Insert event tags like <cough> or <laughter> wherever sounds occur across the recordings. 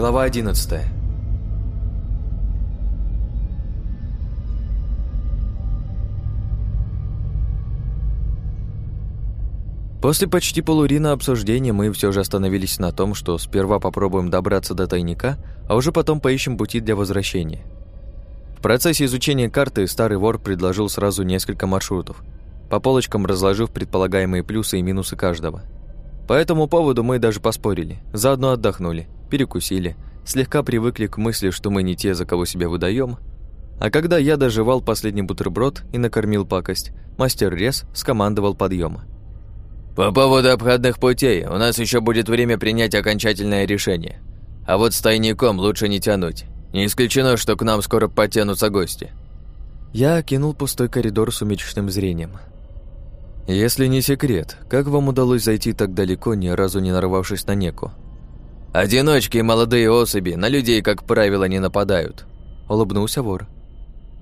Глава 11 После почти полурина обсуждения мы все же остановились на том, что сперва попробуем добраться до тайника, а уже потом поищем пути для возвращения. В процессе изучения карты старый вор предложил сразу несколько маршрутов, по полочкам разложив предполагаемые плюсы и минусы каждого. По этому поводу мы даже поспорили, заодно отдохнули, перекусили, слегка привыкли к мысли, что мы не те, за кого себя выдаем. А когда я доживал последний бутерброд и накормил пакость, мастер Рез скомандовал подъема. По поводу обходных путей, у нас еще будет время принять окончательное решение. А вот с тайником лучше не тянуть. Не исключено, что к нам скоро подтянутся гости. Я окинул пустой коридор с умечным зрением. Если не секрет, как вам удалось зайти так далеко, ни разу не нарвавшись на неку? Одиночки и молодые особи на людей, как правило, не нападают. Улыбнулся вор.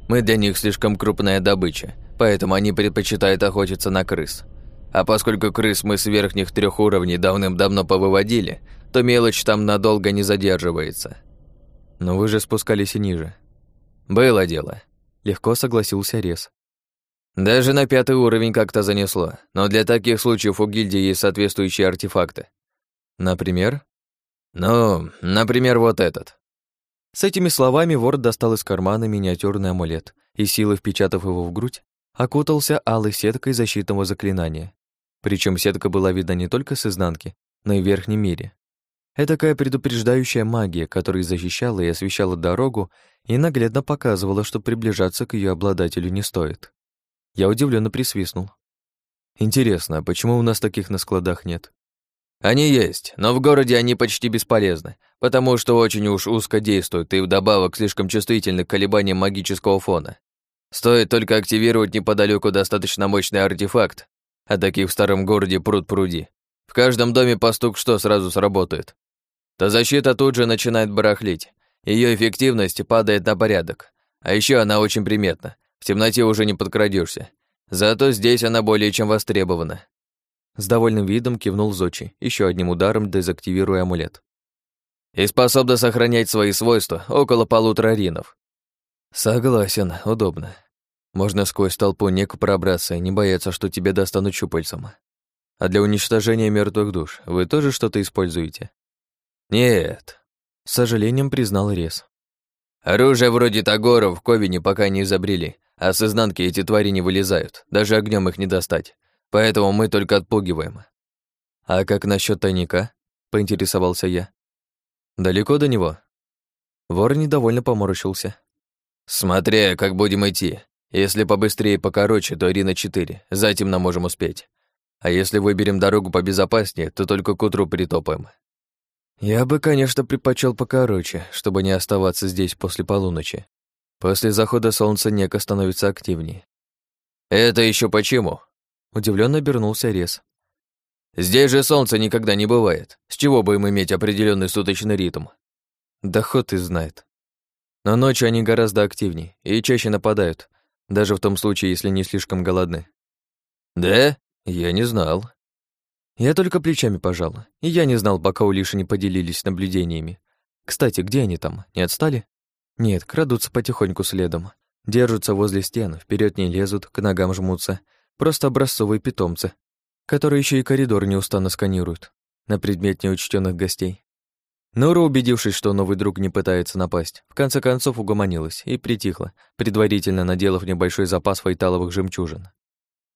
Мы для них слишком крупная добыча, поэтому они предпочитают охотиться на крыс. А поскольку крыс мы с верхних трех уровней давным-давно повыводили, то мелочь там надолго не задерживается. Но вы же спускались и ниже. Было дело. Легко согласился Рез. Даже на пятый уровень как-то занесло, но для таких случаев у гильдии есть соответствующие артефакты. Например? Ну, например, вот этот. С этими словами вор достал из кармана миниатюрный амулет и, силой впечатав его в грудь, окутался алой сеткой защитного заклинания. Причем сетка была видна не только с изнанки, но и в верхнем мире. Этакая предупреждающая магия, которая защищала и освещала дорогу и наглядно показывала, что приближаться к ее обладателю не стоит. Я удивленно присвистнул. Интересно, а почему у нас таких на складах нет? Они есть, но в городе они почти бесполезны, потому что очень уж узко действуют и вдобавок слишком чувствительны к колебаниям магического фона. Стоит только активировать неподалеку достаточно мощный артефакт, а таких в старом городе пруд пруди. В каждом доме постук что сразу сработает. То защита тут же начинает барахлить. Ее эффективность падает на порядок. А еще она очень приметна. В темноте уже не подкрадешься. Зато здесь она более чем востребована. С довольным видом кивнул Зочи, еще одним ударом дезактивируя амулет. И способна сохранять свои свойства около полутора ринов. Согласен, удобно. Можно сквозь толпу неку пробраться и не бояться, что тебя достанут щупальцем. А для уничтожения мертвых душ вы тоже что-то используете? Нет, с сожалением признал Рез. Оружие вроде Тагоров в Ковине пока не изобрели, а с изнанки эти твари не вылезают, даже огнем их не достать. Поэтому мы только отпугиваем. А как насчет тайника? поинтересовался я. Далеко до него? Вор недовольно поморщился. Смотря, как будем идти. Если побыстрее и покороче, то Арина 4, затем нам можем успеть. А если выберем дорогу побезопаснее, то только к утру притопаем. Я бы, конечно, предпочел покороче, чтобы не оставаться здесь после полуночи. После захода солнца неко становится активнее. Это еще почему? Удивленно обернулся Рез. Здесь же солнца никогда не бывает. С чего бы им иметь определенный суточный ритм? Да ход и знает. Но ночью они гораздо активнее и чаще нападают, даже в том случае, если не слишком голодны. Да? Я не знал. Я только плечами пожал. И я не знал, пока у Лиши не поделились наблюдениями. Кстати, где они там? Не отстали? Нет, крадутся потихоньку следом. Держатся возле стен, вперед не лезут, к ногам жмутся. Просто образцовые питомцы, которые еще и коридор неустанно сканируют на предмет неучтенных гостей. Нора, убедившись, что новый друг не пытается напасть, в конце концов угомонилась и притихла, предварительно наделав небольшой запас файталовых жемчужин.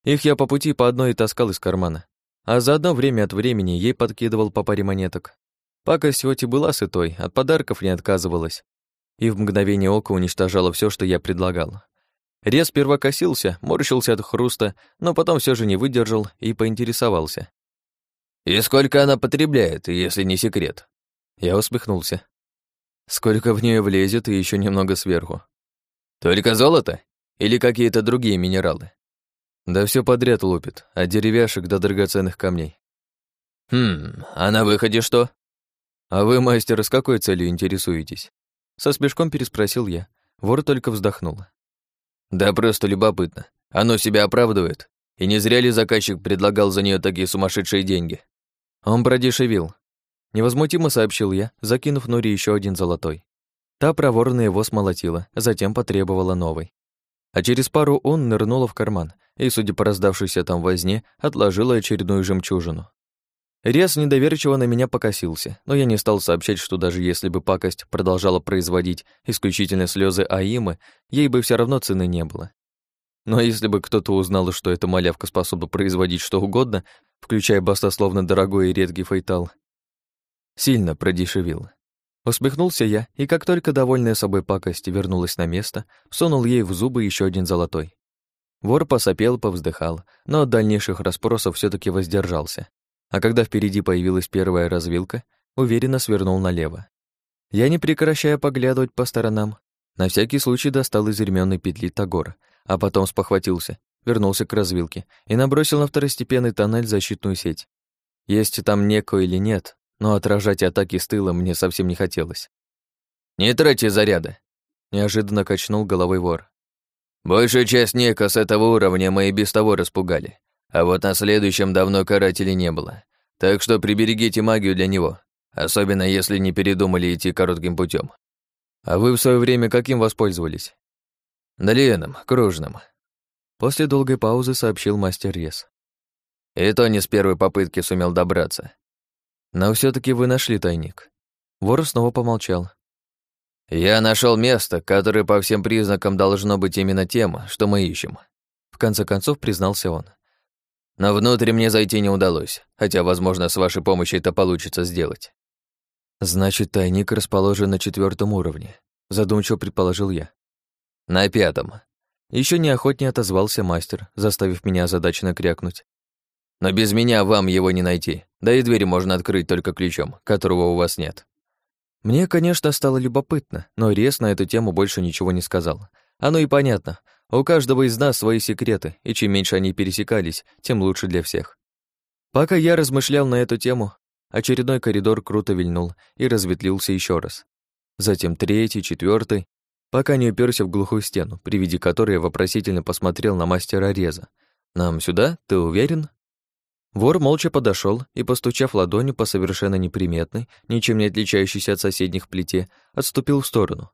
Их я по пути по одной и таскал из кармана, а заодно время от времени ей подкидывал по паре монеток. Пакость хоть и была сытой, от подарков не отказывалась, и в мгновение ока уничтожала все, что я предлагал. Рез сперва косился, морщился от хруста, но потом все же не выдержал и поинтересовался. «И сколько она потребляет, если не секрет?» Я усмехнулся. Сколько в нее влезет и еще немного сверху. Только золото? Или какие-то другие минералы? Да все подряд лупит, от деревяшек до драгоценных камней. Хм, а на выходе что? А вы, мастер, с какой целью интересуетесь? Со смешком переспросил я. Вор только вздохнул. Да просто любопытно. Оно себя оправдывает. И не зря ли заказчик предлагал за нее такие сумасшедшие деньги? Он продешевил, Невозмутимо сообщил я, закинув Нури еще один золотой. Та проворно его смолотила, затем потребовала новый. А через пару он нырнула в карман и, судя по раздавшейся там возне, отложила очередную жемчужину. Рез недоверчиво на меня покосился, но я не стал сообщать, что даже если бы пакость продолжала производить исключительно слезы Аимы, ей бы все равно цены не было. Но если бы кто-то узнал, что эта малявка способна производить что угодно, включая баснословно дорогой и редкий фейтал, сильно продешевил. Усмехнулся я, и как только довольная собой пакость вернулась на место, сунул ей в зубы еще один золотой. Вор посопел, повздыхал, но от дальнейших расспросов все таки воздержался. А когда впереди появилась первая развилка, уверенно свернул налево. Я, не прекращая поглядывать по сторонам, на всякий случай достал из ременной петли Тагор, а потом спохватился, вернулся к развилке и набросил на второстепенный тоннель защитную сеть. Есть там неко или нет, но отражать атаки с тыла мне совсем не хотелось. «Не тратьте заряда!» — неожиданно качнул головой вор. «Большую часть неко с этого уровня мы и без того распугали, а вот на следующем давно карателей не было, так что приберегите магию для него, особенно если не передумали идти коротким путем. А вы в свое время каким воспользовались? Длинным, кружным. После долгой паузы сообщил мастер Рез. И то не с первой попытки сумел добраться. Но все таки вы нашли тайник. Вор снова помолчал. Я нашел место, которое по всем признакам должно быть именно тем, что мы ищем. В конце концов признался он. Но внутрь мне зайти не удалось, хотя, возможно, с вашей помощью это получится сделать. Значит, тайник расположен на четвертом уровне, задумчиво предположил я. На пятом. Еще неохотнее отозвался мастер, заставив меня озадаченно крякнуть. Но без меня вам его не найти. Да и дверь можно открыть только ключом, которого у вас нет. Мне, конечно, стало любопытно, но Рес на эту тему больше ничего не сказал. Оно и понятно. У каждого из нас свои секреты, и чем меньше они пересекались, тем лучше для всех. Пока я размышлял на эту тему, очередной коридор круто вильнул и разветвлился еще раз. Затем третий, четвертый, пока не уперся в глухую стену, при виде которой я вопросительно посмотрел на мастера Реза. «Нам сюда? Ты уверен?» Вор молча подошел и, постучав ладонью по совершенно неприметной, ничем не отличающейся от соседних плите, отступил в сторону.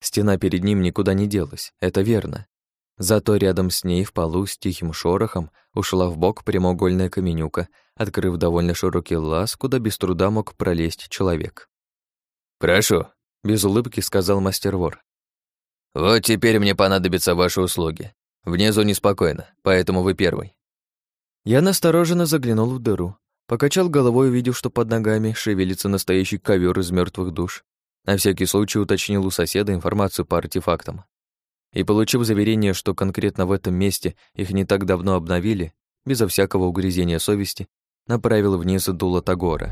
Стена перед ним никуда не делась, это верно. Зато рядом с ней в полу с тихим шорохом ушла в бок прямоугольная каменюка, открыв довольно широкий лаз, куда без труда мог пролезть человек. «Прошу», — без улыбки сказал мастер-вор. «Вот теперь мне понадобятся ваши услуги. Внизу неспокойно, поэтому вы первый». Я настороженно заглянул в дыру, покачал головой, увидев, что под ногами шевелится настоящий ковер из мертвых душ. На всякий случай уточнил у соседа информацию по артефактам. И, получив заверение, что конкретно в этом месте их не так давно обновили, безо всякого угрызения совести, направил вниз дуло Тагора.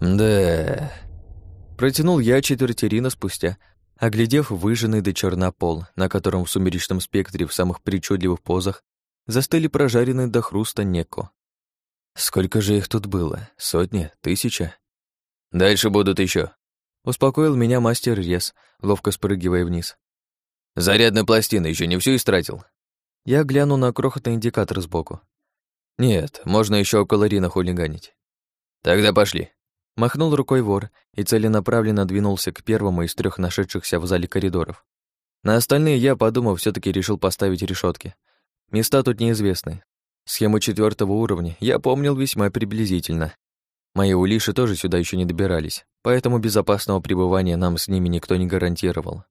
«Да...» Протянул я четверть спустя, Оглядев выжженный до черна пол, на котором в сумеречном спектре в самых причудливых позах застыли прожаренные до хруста неко. Сколько же их тут было? Сотни? Тысяча? Дальше будут еще. Успокоил меня мастер Рес, ловко спрыгивая вниз. Зарядная пластина еще не всю истратил. Я гляну на крохотный индикатор сбоку. Нет, можно еще около Рина хулиганить. Тогда пошли. Махнул рукой вор и целенаправленно двинулся к первому из трех нашедшихся в зале коридоров. На остальные я, подумав, все таки решил поставить решетки. Места тут неизвестны. Схему четвертого уровня я помнил весьма приблизительно. Мои улиши тоже сюда еще не добирались, поэтому безопасного пребывания нам с ними никто не гарантировал.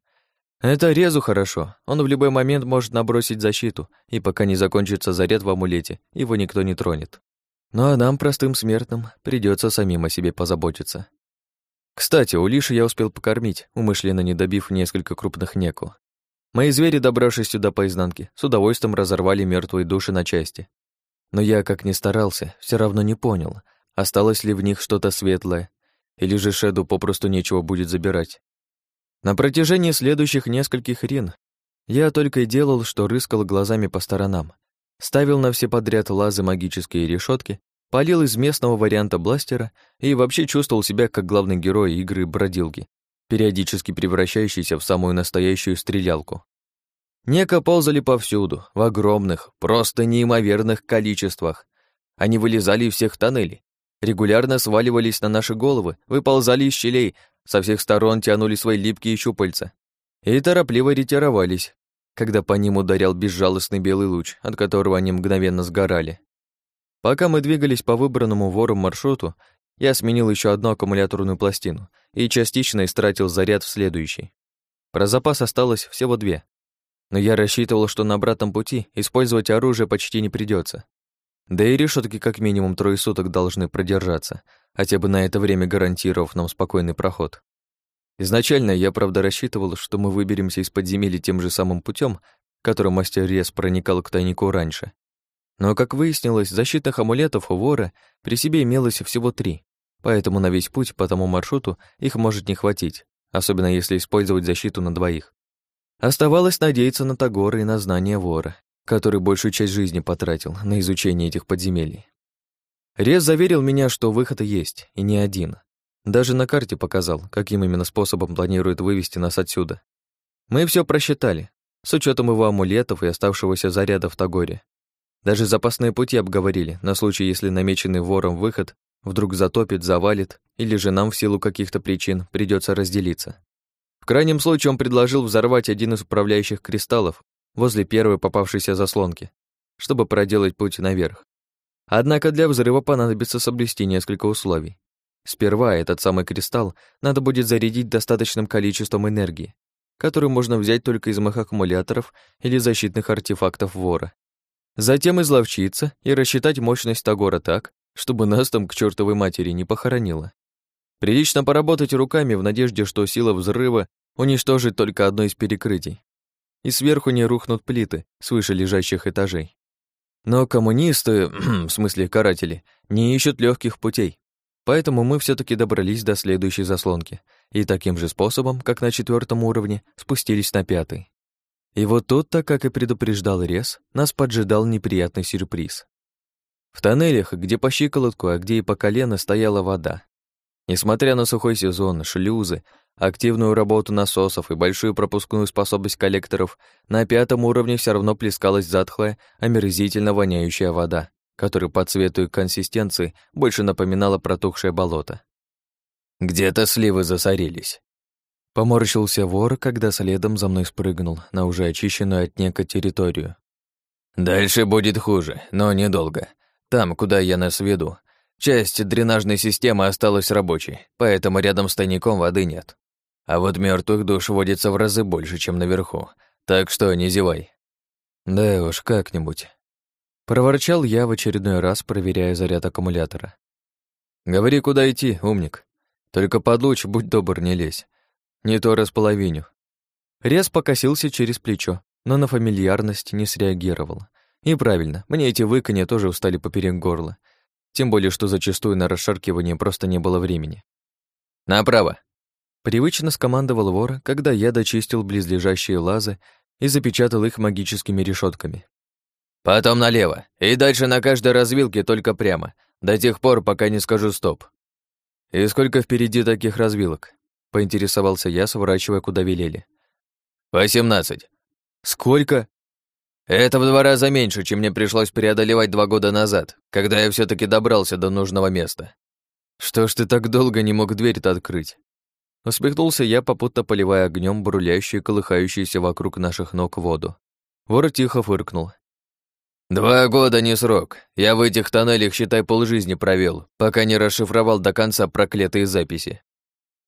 Это резу хорошо, он в любой момент может набросить защиту, и пока не закончится заряд в амулете, его никто не тронет. Ну а нам, простым смертным, придется самим о себе позаботиться. Кстати, у Лиши я успел покормить, умышленно не добив несколько крупных неку. Мои звери, добравшись сюда по изнанке, с удовольствием разорвали мертвые души на части. Но я, как ни старался, все равно не понял, осталось ли в них что-то светлое, или же Шеду попросту нечего будет забирать. На протяжении следующих нескольких рин я только и делал, что рыскал глазами по сторонам, ставил на все подряд лазы магические решетки, палил из местного варианта бластера и вообще чувствовал себя как главный герой игры «Бродилки», периодически превращающийся в самую настоящую стрелялку. Неко ползали повсюду, в огромных, просто неимоверных количествах. Они вылезали из всех тоннелей, регулярно сваливались на наши головы, выползали из щелей, со всех сторон тянули свои липкие щупальца и торопливо ретировались, когда по ним ударял безжалостный белый луч, от которого они мгновенно сгорали. Пока мы двигались по выбранному вором маршруту, я сменил еще одну аккумуляторную пластину и частично истратил заряд в следующий. Про запас осталось всего две, но я рассчитывал, что на обратном пути использовать оружие почти не придется. Да и решетки как минимум трое суток должны продержаться, хотя бы на это время гарантировав нам спокойный проход. Изначально я, правда, рассчитывал, что мы выберемся из подземелья тем же самым путем, которым мастер Рез проникал к тайнику раньше. Но, как выяснилось, защитных амулетов у вора при себе имелось всего три, поэтому на весь путь по тому маршруту их может не хватить, особенно если использовать защиту на двоих. Оставалось надеяться на Тагора и на знания вора, который большую часть жизни потратил на изучение этих подземелий. Рез заверил меня, что выход есть, и не один. Даже на карте показал, каким именно способом планирует вывести нас отсюда. Мы все просчитали, с учетом его амулетов и оставшегося заряда в Тагоре. Даже запасные пути обговорили, на случай, если намеченный вором выход вдруг затопит, завалит, или же нам в силу каких-то причин придется разделиться. В крайнем случае он предложил взорвать один из управляющих кристаллов возле первой попавшейся заслонки, чтобы проделать путь наверх. Однако для взрыва понадобится соблюсти несколько условий. Сперва этот самый кристалл надо будет зарядить достаточным количеством энергии, которую можно взять только из моих аккумуляторов или защитных артефактов вора. Затем изловчиться и рассчитать мощность Тагора так, чтобы нас там к чертовой матери не похоронило. Прилично поработать руками в надежде, что сила взрыва уничтожит только одно из перекрытий, и сверху не рухнут плиты с выше лежащих этажей. Но коммунисты, <clears throat> в смысле каратели, не ищут легких путей. Поэтому мы все таки добрались до следующей заслонки и таким же способом, как на четвертом уровне, спустились на пятый. И вот тут-то, как и предупреждал Рез, нас поджидал неприятный сюрприз. В тоннелях, где по щиколотку, а где и по колено, стояла вода. Несмотря на сухой сезон, шлюзы, активную работу насосов и большую пропускную способность коллекторов, на пятом уровне все равно плескалась затхлая, омерзительно воняющая вода, которая по цвету и консистенции больше напоминала протухшее болото. «Где-то сливы засорились». Поморщился вор, когда следом за мной спрыгнул на уже очищенную от нека территорию. «Дальше будет хуже, но недолго. Там, куда я нас веду, Часть дренажной системы осталась рабочей, поэтому рядом с тайником воды нет. А вот мертвых душ водится в разы больше, чем наверху, так что не зевай. Да уж, как-нибудь. Проворчал я в очередной раз, проверяя заряд аккумулятора. Говори, куда идти, умник. Только под луч, будь добр, не лезь. Не то располовиню. Рез покосился через плечо, но на фамильярность не среагировал. И правильно, мне эти выканья тоже устали поперек горла тем более, что зачастую на расшаркивание просто не было времени. «Направо!» Привычно скомандовал вор, когда я дочистил близлежащие лазы и запечатал их магическими решетками. «Потом налево, и дальше на каждой развилке только прямо, до тех пор, пока не скажу стоп». «И сколько впереди таких развилок?» — поинтересовался я, сворачивая, куда велели. «Восемнадцать». «Сколько?» Это в два раза меньше, чем мне пришлось преодолевать два года назад, когда я все таки добрался до нужного места. Что ж ты так долго не мог дверь-то открыть? Усмехнулся я, попутно поливая огнем брулящую и колыхающуюся вокруг наших ног воду. Вор тихо фыркнул. «Два года не срок. Я в этих тоннелях, считай, полжизни провел, пока не расшифровал до конца проклятые записи».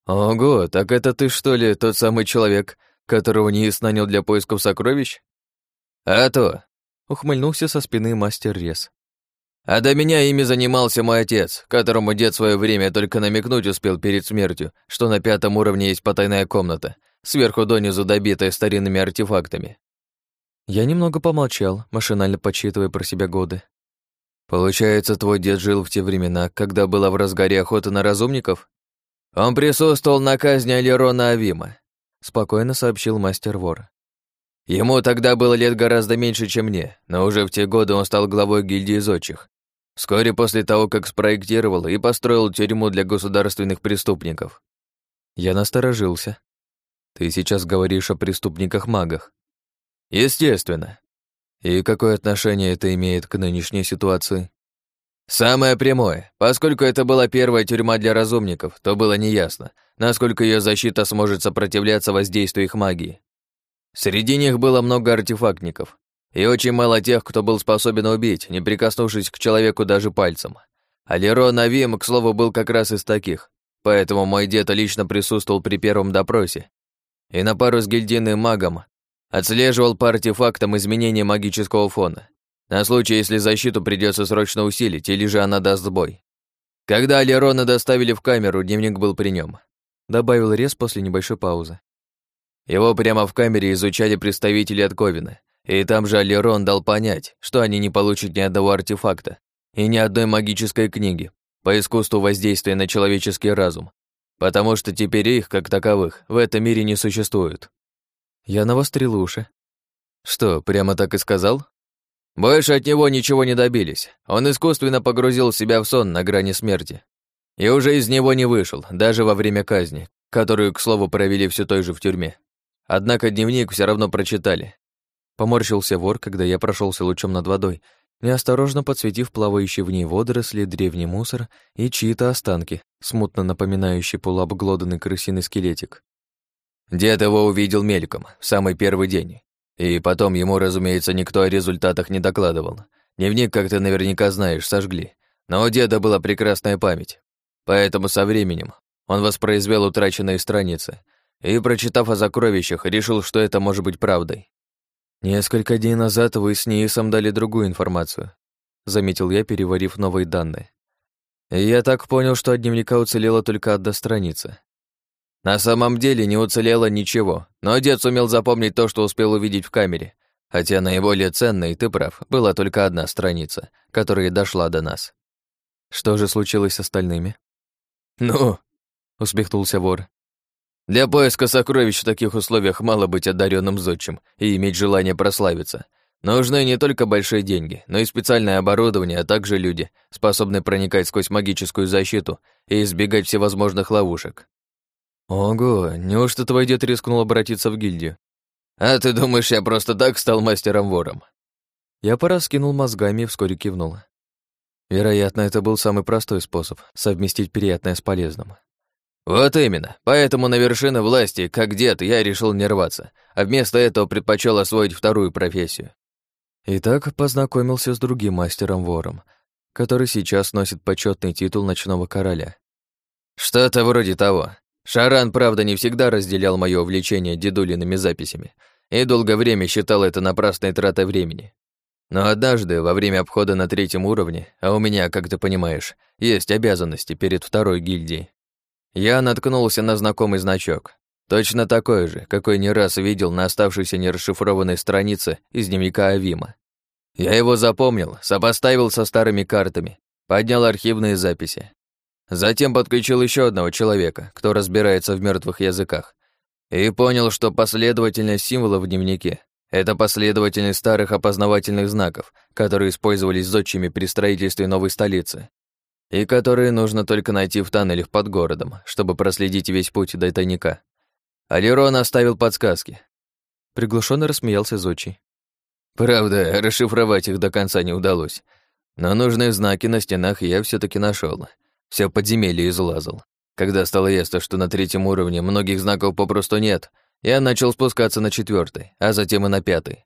«Ого, так это ты, что ли, тот самый человек, которого НИИС нанял для поисков сокровищ?» «А то!» — ухмыльнулся со спины мастер Рез. «А до меня ими занимался мой отец, которому дед в свое время только намекнуть успел перед смертью, что на пятом уровне есть потайная комната, сверху донизу добитая старинными артефактами». Я немного помолчал, машинально подсчитывая про себя годы. «Получается, твой дед жил в те времена, когда была в разгаре охота на разумников?» «Он присутствовал на казни Алерона Авима», — спокойно сообщил мастер-вор. Ему тогда было лет гораздо меньше, чем мне, но уже в те годы он стал главой гильдии зодчих. Вскоре после того, как спроектировал и построил тюрьму для государственных преступников. Я насторожился. Ты сейчас говоришь о преступниках-магах. Естественно. И какое отношение это имеет к нынешней ситуации? Самое прямое. Поскольку это была первая тюрьма для разумников, то было неясно, насколько ее защита сможет сопротивляться воздействию их магии. Среди них было много артефактников, и очень мало тех, кто был способен убить, не прикоснувшись к человеку даже пальцем. А Лерон Авим, к слову, был как раз из таких, поэтому мой дед лично присутствовал при первом допросе и на пару с гильдийным магом отслеживал по артефактам изменения магического фона, на случай, если защиту придется срочно усилить, или же она даст сбой. Когда Алерона доставили в камеру, дневник был при нем. Добавил Рез после небольшой паузы. Его прямо в камере изучали представители от Ковина, и там же Алерон дал понять, что они не получат ни одного артефакта и ни одной магической книги по искусству воздействия на человеческий разум, потому что теперь их, как таковых, в этом мире не существует. Я навострил уши. Что, прямо так и сказал? Больше от него ничего не добились. Он искусственно погрузил себя в сон на грани смерти. И уже из него не вышел, даже во время казни, которую, к слову, провели все той же в тюрьме. Однако дневник все равно прочитали. Поморщился вор, когда я прошелся лучом над водой, неосторожно подсветив плавающие в ней водоросли, древний мусор и чьи-то останки, смутно напоминающие полуобглоданный крысиный скелетик. Дед его увидел мельком, в самый первый день. И потом ему, разумеется, никто о результатах не докладывал. Дневник, как ты наверняка знаешь, сожгли. Но у деда была прекрасная память. Поэтому со временем он воспроизвел утраченные страницы и, прочитав о сокровищах, решил, что это может быть правдой. «Несколько дней назад вы с Ниисом дали другую информацию», заметил я, переварив новые данные. И я так понял, что от дневника уцелела только одна страница. На самом деле не уцелело ничего, но дед сумел запомнить то, что успел увидеть в камере. Хотя наиболее ценной, ты прав, была только одна страница, которая дошла до нас. Что же случилось с остальными? Ну, усмехнулся вор. Для поиска сокровищ в таких условиях мало быть одаренным зодчим и иметь желание прославиться. Нужны не только большие деньги, но и специальное оборудование, а также люди, способные проникать сквозь магическую защиту и избегать всевозможных ловушек. Ого, неужто твой дед рискнул обратиться в гильдию? А ты думаешь, я просто так стал мастером-вором? Я пораскинул мозгами и вскоре кивнул. Вероятно, это был самый простой способ совместить приятное с полезным. Вот именно. Поэтому на вершины власти, как дед, я решил не рваться, а вместо этого предпочел освоить вторую профессию. Итак, познакомился с другим мастером-вором, который сейчас носит почетный титул ночного короля. Что-то вроде того. Шаран, правда, не всегда разделял мое увлечение дедулиными записями и долгое время считал это напрасной тратой времени. Но однажды, во время обхода на третьем уровне, а у меня, как ты понимаешь, есть обязанности перед второй гильдией, я наткнулся на знакомый значок. Точно такой же, какой не раз видел на оставшейся нерасшифрованной странице из дневника Авима. Я его запомнил, сопоставил со старыми картами, поднял архивные записи, Затем подключил еще одного человека, кто разбирается в мертвых языках, и понял, что последовательность символов в дневнике — это последовательность старых опознавательных знаков, которые использовались зодчими при строительстве новой столицы, и которые нужно только найти в тоннелях под городом, чтобы проследить весь путь до тайника. Алирон оставил подсказки. Приглушенно рассмеялся зодчий. Правда, расшифровать их до конца не удалось, но нужные знаки на стенах я все таки нашел. Все подземелье излазал. Когда стало ясно, что на третьем уровне многих знаков попросту нет, я начал спускаться на четвертый, а затем и на пятый.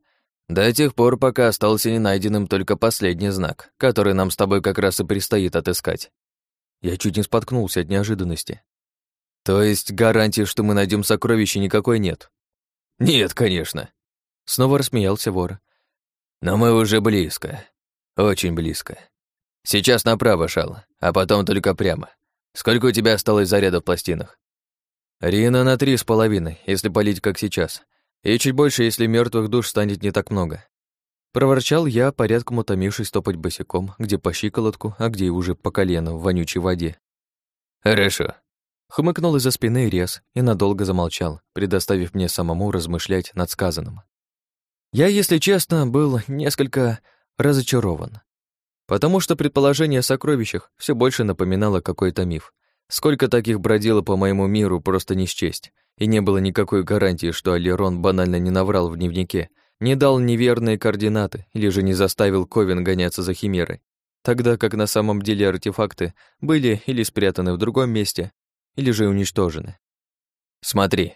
До тех пор, пока остался ненайденным только последний знак, который нам с тобой как раз и предстоит отыскать. Я чуть не споткнулся от неожиданности. То есть гарантии, что мы найдем сокровище, никакой нет? Нет, конечно. Снова рассмеялся вор. Но мы уже близко. Очень близко. Сейчас направо, Шал, а потом только прямо. Сколько у тебя осталось заряда в пластинах? Рина на три с половиной, если полить как сейчас. И чуть больше, если мертвых душ станет не так много. Проворчал я, порядком утомившись топать босиком, где по щиколотку, а где уже по колено в вонючей воде. Хорошо. Хмыкнул из-за спины Рез и надолго замолчал, предоставив мне самому размышлять над сказанным. Я, если честно, был несколько разочарован. Потому что предположение о сокровищах все больше напоминало какой-то миф. Сколько таких бродило по моему миру, просто не счесть. И не было никакой гарантии, что Алерон банально не наврал в дневнике, не дал неверные координаты или же не заставил Ковен гоняться за Химерой, тогда как на самом деле артефакты были или спрятаны в другом месте, или же уничтожены. «Смотри».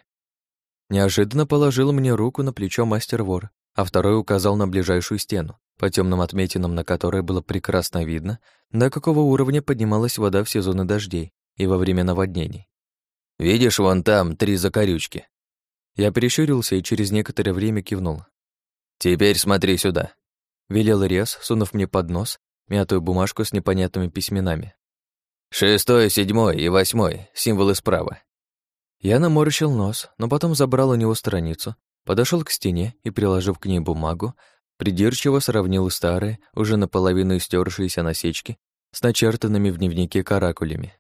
Неожиданно положил мне руку на плечо мастер-вор, а второй указал на ближайшую стену, по темным отметинам на которой было прекрасно видно, до какого уровня поднималась вода в сезоны дождей и во время наводнений. «Видишь, вон там три закорючки». Я перещурился и через некоторое время кивнул. «Теперь смотри сюда», — велел Рез, сунув мне под нос мятую бумажку с непонятными письменами. «Шестой, седьмой и восьмой, символы справа». Я наморщил нос, но потом забрал у него страницу, подошел к стене и, приложив к ней бумагу, придирчиво сравнил старые, уже наполовину истершиеся насечки с начертанными в дневнике каракулями.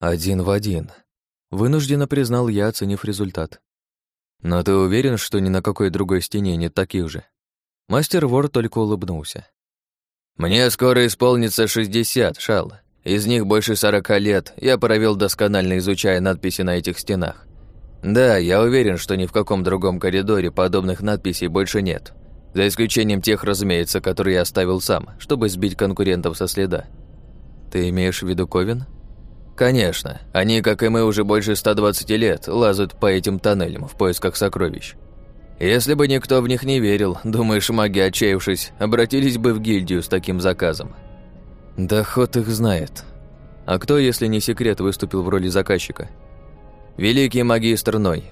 Один в один. Вынужденно признал я, оценив результат. Но ты уверен, что ни на какой другой стене нет таких же? Мастер вор только улыбнулся. Мне скоро исполнится шестьдесят, Шал. Из них больше сорока лет я провел досконально изучая надписи на этих стенах. Да, я уверен, что ни в каком другом коридоре подобных надписей больше нет. За исключением тех, разумеется, которые я оставил сам, чтобы сбить конкурентов со следа. Ты имеешь в виду Ковен? Конечно, они, как и мы, уже больше 120 лет лазают по этим тоннелям в поисках сокровищ. Если бы никто в них не верил, думаешь, маги, отчаявшись, обратились бы в гильдию с таким заказом? Да ход их знает. А кто, если не секрет, выступил в роли заказчика? Великий магистр Ной.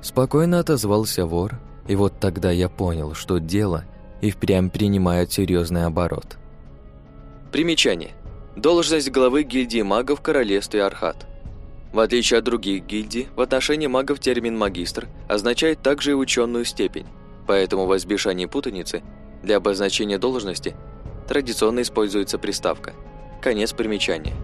Спокойно отозвался вор, и вот тогда я понял, что дело и впрямь принимает серьезный оборот. Примечание. Должность главы гильдии магов в королевстве Архат. В отличие от других гильдий, в отношении магов термин «магистр» означает также и ученую степень, поэтому в избежании путаницы для обозначения должности традиционно используется приставка. Конец примечания.